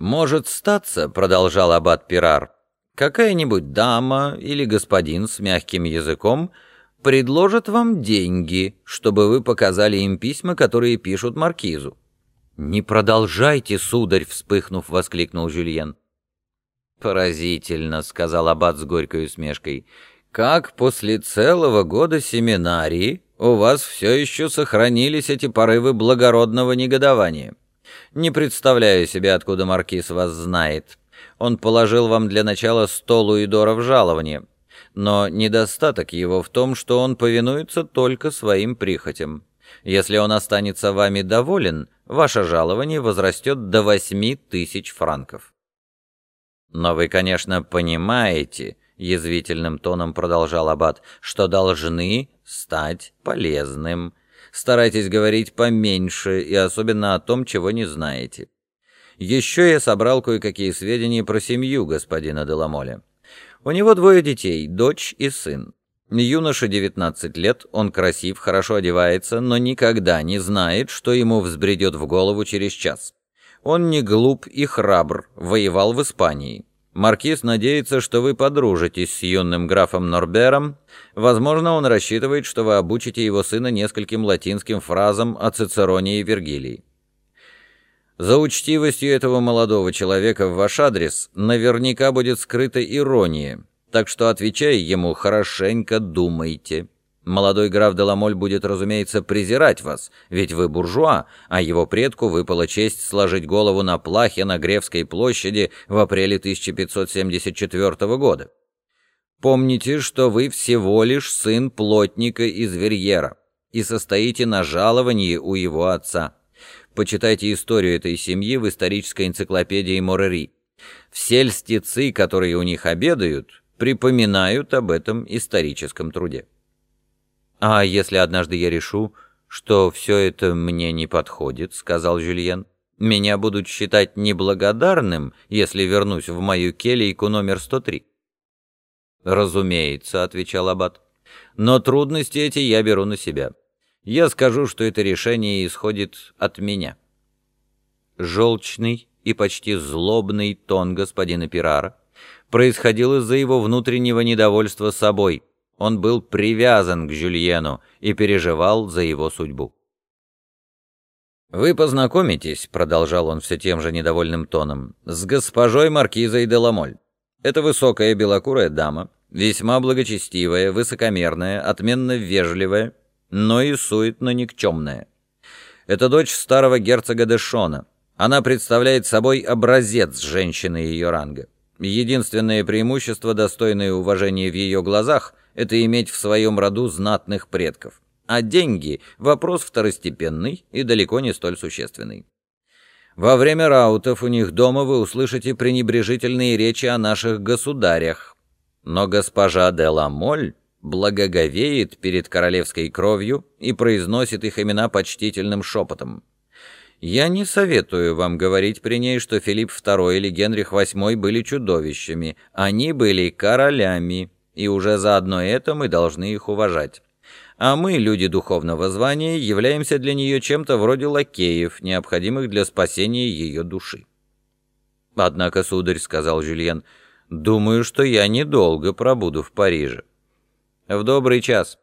«Может статься», — продолжал аббат Пирар, — «какая-нибудь дама или господин с мягким языком предложат вам деньги, чтобы вы показали им письма, которые пишут маркизу». «Не продолжайте, сударь!» — вспыхнув, воскликнул Жюльен. «Поразительно», — сказал аббат с горькой усмешкой, — «как после целого года семинарии у вас все еще сохранились эти порывы благородного негодования». Не представляю себе, откуда маркиз вас знает. Он положил вам для начала сто луидоров жалования. Но недостаток его в том, что он повинуется только своим прихотям. Если он останется вами доволен, ваше жалование возрастет до восьми тысяч франков. Но вы, конечно, понимаете, язвительным тоном продолжал аббат, что должны стать полезным Старайтесь говорить поменьше и особенно о том, чего не знаете. Еще я собрал кое-какие сведения про семью господина Деламоля. У него двое детей, дочь и сын. Юноша 19 лет, он красив, хорошо одевается, но никогда не знает, что ему взбредет в голову через час. Он не глуп и храбр, воевал в Испании. Маркиз надеется, что вы подружитесь с юным графом Норбером. Возможно, он рассчитывает, что вы обучите его сына нескольким латинским фразам о Цицероне и Вергилии. За учтивостью этого молодого человека в ваш адрес наверняка будет скрыта ирония, так что, отвечая ему, хорошенько думайте. Молодой граф Деламоль будет, разумеется, презирать вас, ведь вы буржуа, а его предку выпала честь сложить голову на плахе на Гревской площади в апреле 1574 года. Помните, что вы всего лишь сын плотника из Верьера и состоите на жаловании у его отца. Почитайте историю этой семьи в исторической энциклопедии Морери. Все льстецы, которые у них обедают, припоминают об этом историческом труде. «А если однажды я решу, что все это мне не подходит», — сказал Жюльен, — «меня будут считать неблагодарным, если вернусь в мою келейку номер 103». «Разумеется», — отвечал Аббат, — «но трудности эти я беру на себя. Я скажу, что это решение исходит от меня». Желчный и почти злобный тон господина Пирара происходил из-за его внутреннего недовольства собой — он был привязан к Жюльену и переживал за его судьбу. «Вы познакомитесь», — продолжал он все тем же недовольным тоном, — «с госпожой Маркизой де Ламоль. Это высокая белокурая дама, весьма благочестивая, высокомерная, отменно вежливая, но и суетно никчемная. Это дочь старого герцога Дэшона. Она представляет собой образец женщины ее ранга. Единственное преимущество, достойное уважения в ее глазах, это иметь в своем роду знатных предков. А деньги – вопрос второстепенный и далеко не столь существенный. Во время раутов у них дома вы услышите пренебрежительные речи о наших государях. Но госпожа де Ламоль благоговеет перед королевской кровью и произносит их имена почтительным шепотом. Я не советую вам говорить при ней, что Филипп II или Генрих VIII были чудовищами. Они были королями и уже заодно это мы должны их уважать. А мы, люди духовного звания, являемся для нее чем-то вроде лакеев, необходимых для спасения ее души. «Однако, сударь», — сказал Жюльен, — «думаю, что я недолго пробуду в Париже». «В добрый час.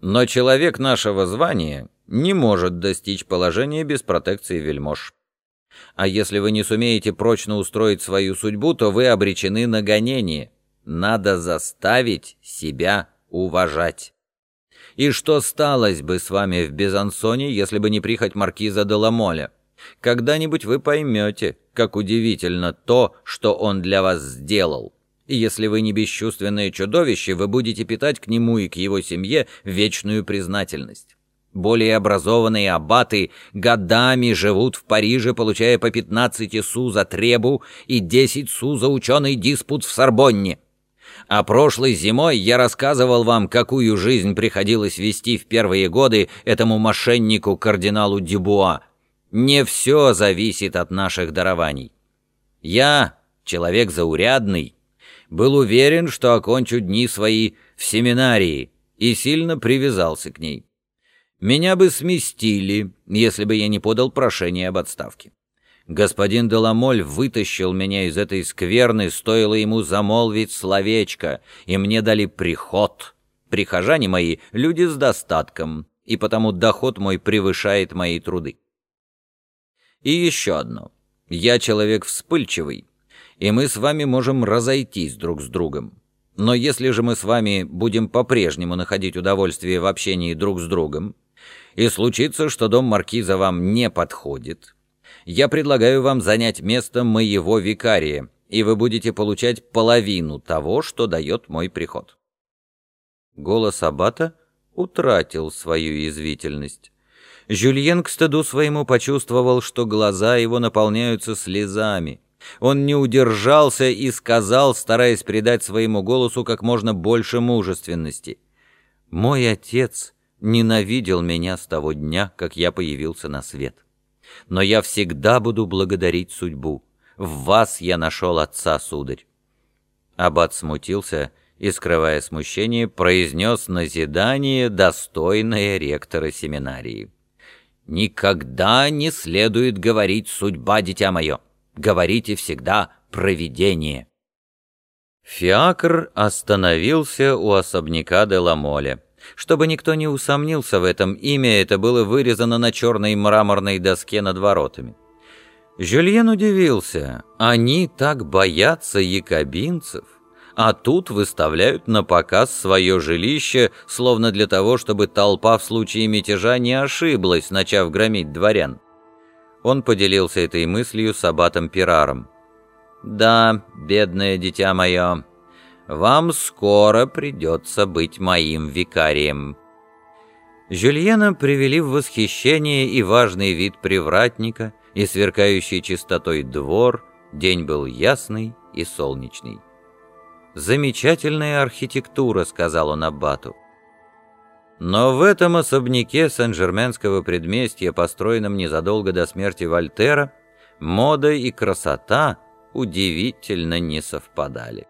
Но человек нашего звания не может достичь положения без протекции вельмож. А если вы не сумеете прочно устроить свою судьбу, то вы обречены на гонение». Надо заставить себя уважать. И что сталось бы с вами в Безансоне, если бы не прихоть маркиза де Ламоля? Когда-нибудь вы поймете, как удивительно то, что он для вас сделал. И если вы не бесчувственное чудовище, вы будете питать к нему и к его семье вечную признательность. Более образованные аббаты годами живут в Париже, получая по 15 су за требу и 10 су за ученый диспут в Сорбонне. А прошлой зимой я рассказывал вам, какую жизнь приходилось вести в первые годы этому мошеннику кардиналу Дюбуа. Не все зависит от наших дарований. Я, человек заурядный, был уверен, что окончу дни свои в семинарии и сильно привязался к ней. Меня бы сместили, если бы я не подал прошение об отставке. Господин Деламоль вытащил меня из этой скверны, стоило ему замолвить словечко, и мне дали приход. Прихожане мои — люди с достатком, и потому доход мой превышает мои труды. И еще одно. Я человек вспыльчивый, и мы с вами можем разойтись друг с другом. Но если же мы с вами будем по-прежнему находить удовольствие в общении друг с другом, и случится, что дом маркиза вам не подходит, я предлагаю вам занять место моего викария, и вы будете получать половину того, что дает мой приход». Голос аббата утратил свою язвительность. Жюльен к стыду своему почувствовал, что глаза его наполняются слезами. Он не удержался и сказал, стараясь придать своему голосу как можно больше мужественности. «Мой отец ненавидел меня с того дня, как я появился на свет но я всегда буду благодарить судьбу. В вас я нашел отца, сударь». Аббат смутился и, скрывая смущение, произнес назидание, достойное ректора семинарии. «Никогда не следует говорить «судьба, дитя мое». Говорите всегда «провидение». Фиакр остановился у особняка де Ламоле. Чтобы никто не усомнился в этом, имя это было вырезано на черной мраморной доске над воротами. Жюльен удивился. Они так боятся якобинцев, а тут выставляют на показ свое жилище, словно для того, чтобы толпа в случае мятежа не ошиблась, начав громить дворян. Он поделился этой мыслью с аббатом Пираром. «Да, бедное дитя мое, вам скоро придется быть моим викарием». Жюльена привели в восхищение и важный вид привратника, и сверкающий чистотой двор, день был ясный и солнечный. «Замечательная архитектура», — сказал он Аббату. Но в этом особняке Сен-Жерменского предместья, построенном незадолго до смерти Вольтера, мода и красота удивительно не совпадали.